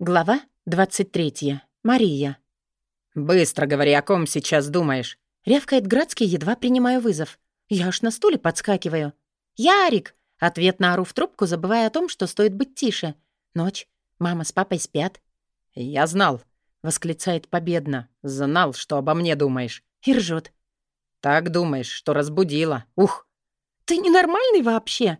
Глава 23. Мария. «Быстро говори, о ком сейчас думаешь?» Рявкает Градский, едва принимаю вызов. Я аж на стуле подскакиваю. «Ярик!» Ответно ору в трубку, забывая о том, что стоит быть тише. Ночь. Мама с папой спят. «Я знал», — восклицает победно. «Знал, что обо мне думаешь». И ржет. «Так думаешь, что разбудила. Ух!» «Ты ненормальный вообще?»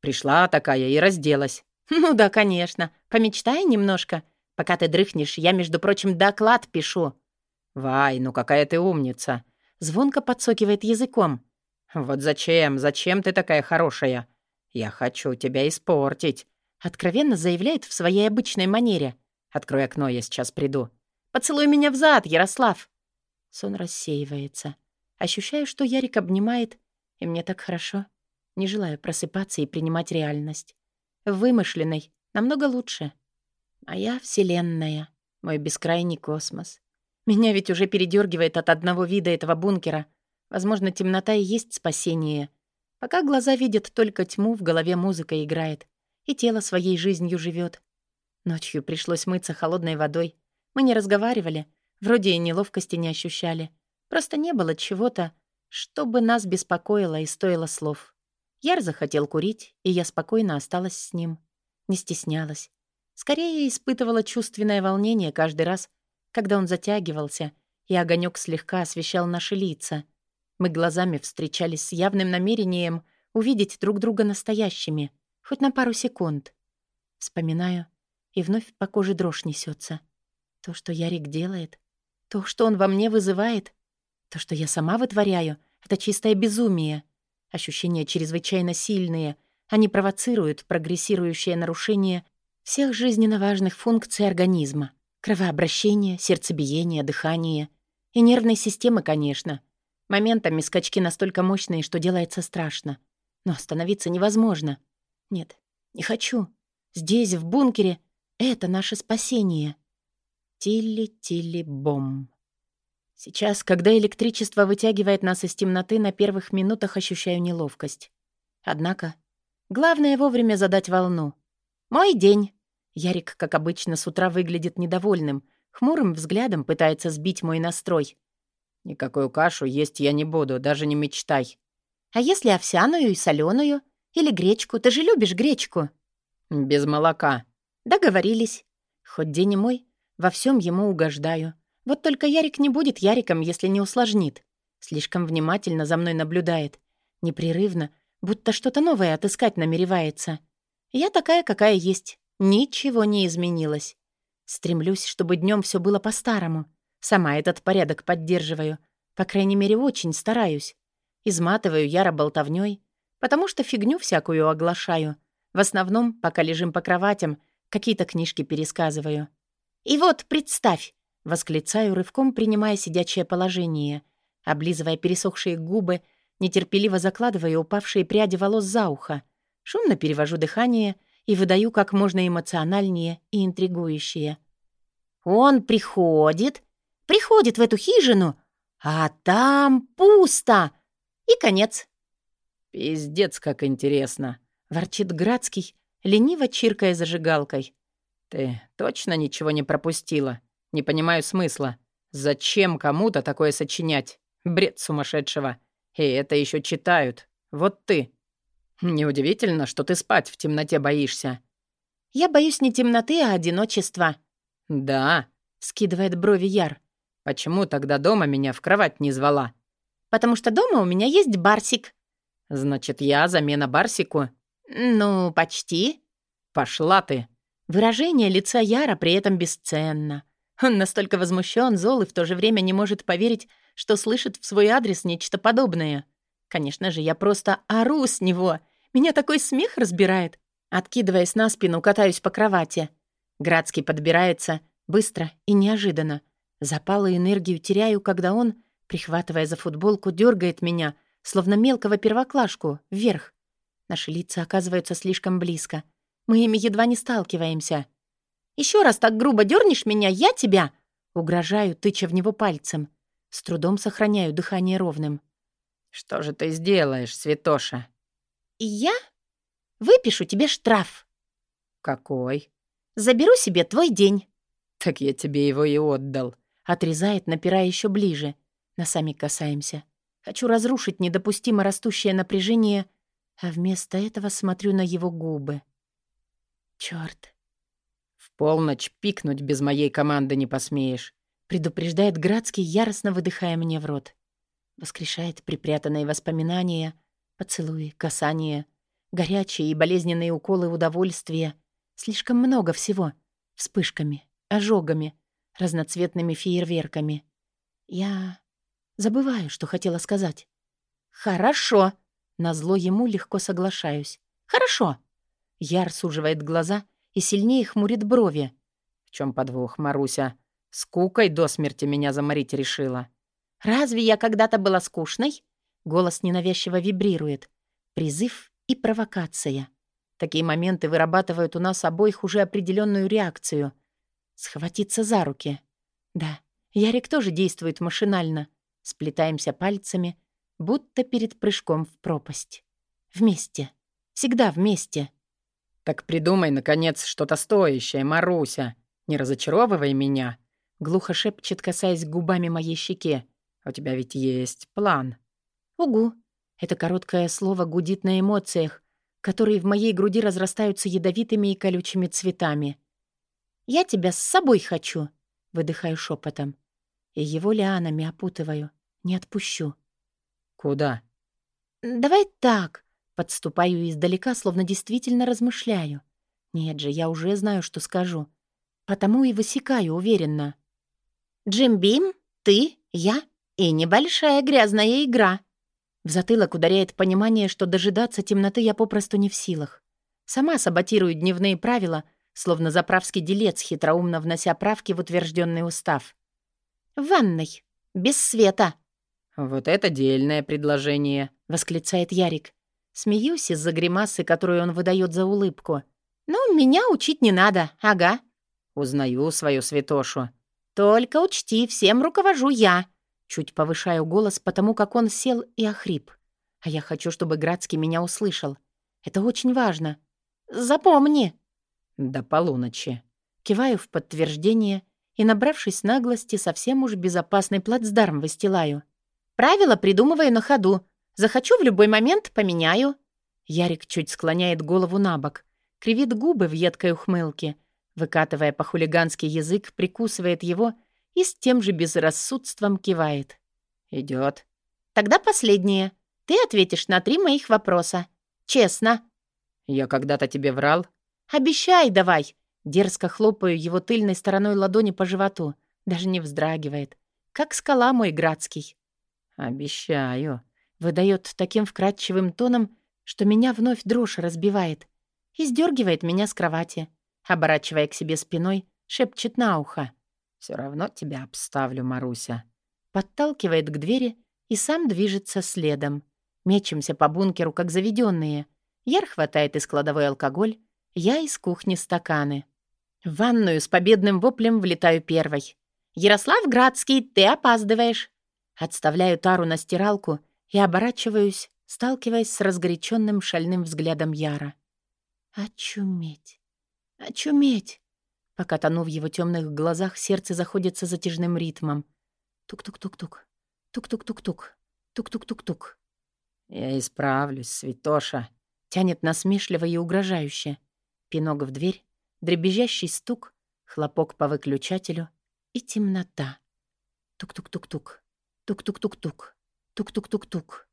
Пришла такая и разделась. «Ну да, конечно. Помечтай немножко. Пока ты дрыхнешь, я, между прочим, доклад пишу». «Вай, ну какая ты умница!» Звонко подсокивает языком. «Вот зачем? Зачем ты такая хорошая? Я хочу тебя испортить!» Откровенно заявляет в своей обычной манере. «Открой окно, я сейчас приду». «Поцелуй меня в зад, Ярослав!» Сон рассеивается. Ощущаю, что Ярик обнимает, и мне так хорошо. Не желаю просыпаться и принимать реальность. Вымышленной намного лучше. Моя вселенная, мой бескрайний космос. Меня ведь уже передергивает от одного вида этого бункера. Возможно, темнота и есть спасение. Пока глаза видят только тьму, в голове музыка играет. И тело своей жизнью живет. Ночью пришлось мыться холодной водой. Мы не разговаривали, вроде и неловкости не ощущали. Просто не было чего-то, чтобы нас беспокоило и стоило слов. Яр захотел курить, и я спокойно осталась с ним. Не стеснялась. Скорее испытывала чувственное волнение каждый раз, когда он затягивался, и огонек слегка освещал наши лица. Мы глазами встречались с явным намерением увидеть друг друга настоящими, хоть на пару секунд. Вспоминаю, и вновь по коже дрожь несется. То, что Ярик делает, то, что он во мне вызывает, то, что я сама вытворяю, — это чистое безумие — Ощущения чрезвычайно сильные. Они провоцируют прогрессирующее нарушение всех жизненно важных функций организма. Кровообращение, сердцебиение, дыхание. И нервной системы, конечно. Моментами скачки настолько мощные, что делается страшно. Но остановиться невозможно. Нет, не хочу. Здесь, в бункере, это наше спасение. Тилли-тилли-бом. Сейчас, когда электричество вытягивает нас из темноты, на первых минутах ощущаю неловкость. Однако, главное вовремя задать волну. «Мой день!» Ярик, как обычно, с утра выглядит недовольным, хмурым взглядом пытается сбить мой настрой. «Никакую кашу есть я не буду, даже не мечтай». «А если овсяную и соленую? Или гречку? Ты же любишь гречку?» «Без молока». «Договорились. Хоть день и мой, во всем ему угождаю. Вот только Ярик не будет Яриком, если не усложнит. Слишком внимательно за мной наблюдает. Непрерывно, будто что-то новое отыскать намеревается. Я такая, какая есть. Ничего не изменилось. Стремлюсь, чтобы днем все было по-старому. Сама этот порядок поддерживаю. По крайней мере, очень стараюсь. Изматываю Яра болтовнёй, потому что фигню всякую оглашаю. В основном, пока лежим по кроватям, какие-то книжки пересказываю. И вот, представь, Восклицаю, рывком принимая сидячее положение, облизывая пересохшие губы, нетерпеливо закладывая упавшие пряди волос за ухо. Шумно перевожу дыхание и выдаю как можно эмоциональнее и интригующее. «Он приходит, приходит в эту хижину, а там пусто!» И конец. «Пиздец, как интересно!» — ворчит Градский, лениво чиркая зажигалкой. «Ты точно ничего не пропустила?» Не понимаю смысла. Зачем кому-то такое сочинять? Бред сумасшедшего. И это еще читают. Вот ты. Неудивительно, что ты спать в темноте боишься. Я боюсь не темноты, а одиночества. Да, скидывает брови Яр. Почему тогда дома меня в кровать не звала? Потому что дома у меня есть барсик. Значит, я замена барсику? Ну, почти. Пошла ты. Выражение лица Яра при этом бесценно. Он настолько возмущен, зол и в то же время не может поверить, что слышит в свой адрес нечто подобное. Конечно же, я просто ору с него. Меня такой смех разбирает. Откидываясь на спину, катаюсь по кровати. Градский подбирается быстро и неожиданно. Запал и энергию теряю, когда он, прихватывая за футболку, дергает меня, словно мелкого первоклашку, вверх. Наши лица оказываются слишком близко. Мы ими едва не сталкиваемся. Еще раз так грубо дернешь меня, я тебя...» Угрожаю, тыча в него пальцем. С трудом сохраняю дыхание ровным. «Что же ты сделаешь, Святоша?» «Я? Выпишу тебе штраф». «Какой?» Заберу себе твой день». «Так я тебе его и отдал». Отрезает, напирая еще ближе. Носами касаемся. Хочу разрушить недопустимо растущее напряжение, а вместо этого смотрю на его губы. Чёрт. «В полночь пикнуть без моей команды не посмеешь», предупреждает Градский, яростно выдыхая мне в рот. Воскрешает припрятанные воспоминания, поцелуи, касания, горячие и болезненные уколы удовольствия. Слишком много всего. Вспышками, ожогами, разноцветными фейерверками. Я забываю, что хотела сказать. «Хорошо!» Назло ему легко соглашаюсь. «Хорошо!» Яр суживает глаза и сильнее хмурит брови. «В чем подвох, Маруся? Скукой до смерти меня заморить решила». «Разве я когда-то была скучной?» Голос ненавязчиво вибрирует. Призыв и провокация. Такие моменты вырабатывают у нас обоих уже определенную реакцию. Схватиться за руки. Да, Ярик тоже действует машинально. Сплетаемся пальцами, будто перед прыжком в пропасть. Вместе. Всегда вместе. «Так придумай, наконец, что-то стоящее, Маруся. Не разочаровывай меня», — глухо шепчет, касаясь губами моей щеке. «У тебя ведь есть план». «Угу». Это короткое слово гудит на эмоциях, которые в моей груди разрастаются ядовитыми и колючими цветами. «Я тебя с собой хочу», — выдыхаю шепотом. И его лианами опутываю. Не отпущу. «Куда?» «Давай так», — подступаю издалека, словно действительно размышляю. Нет же, я уже знаю, что скажу. Потому и высекаю уверенно. «Джим Бим, ты, я и небольшая грязная игра», в затылок ударяет понимание, что дожидаться темноты я попросту не в силах. Сама саботирую дневные правила, словно заправский делец, хитроумно внося правки в утвержденный устав. «В ванной. Без света». «Вот это дельное предложение», — восклицает Ярик. Смеюсь из-за гримасы, которую он выдает за улыбку. «Ну, меня учить не надо, ага». «Узнаю свою святошу». «Только учти, всем руковожу я», Чуть повышаю голос, потому как он сел и охрип. А я хочу, чтобы Градский меня услышал. Это очень важно. Запомни. До полуночи. Киваю в подтверждение и, набравшись наглости, совсем уж безопасный плацдарм выстилаю. Правила придумываю на ходу. Захочу в любой момент — поменяю. Ярик чуть склоняет голову на бок, кривит губы в едкой ухмылке, выкатывая по-хулигански язык, прикусывает его — и с тем же безрассудством кивает. Идет. Тогда последнее. Ты ответишь на три моих вопроса. Честно. Я когда-то тебе врал? Обещай давай. Дерзко хлопаю его тыльной стороной ладони по животу. Даже не вздрагивает. Как скала мой градский. Обещаю. Выдает таким вкрадчивым тоном, что меня вновь дрожь разбивает. И сдергивает меня с кровати. Оборачивая к себе спиной, шепчет на ухо. Все равно тебя обставлю, Маруся». Подталкивает к двери и сам движется следом. Мечемся по бункеру, как заведенные. Яр хватает из кладовой алкоголь, я из кухни стаканы. В ванную с победным воплем влетаю первой. «Ярослав Градский, ты опаздываешь!» Отставляю тару на стиралку и оборачиваюсь, сталкиваясь с разгоряченным шальным взглядом Яра. «Очуметь! Очуметь!» Пока тону в его темных глазах, сердце заходится затяжным ритмом. Тук-тук-тук-тук. Тук-тук-тук-тук. Тук-тук-тук-тук. «Я исправлюсь, святоша», — тянет насмешливо и угрожающе. Пинок в дверь, дребезжащий стук, хлопок по выключателю и темнота. Тук-тук-тук-тук. Тук-тук-тук-тук. Тук-тук-тук-тук.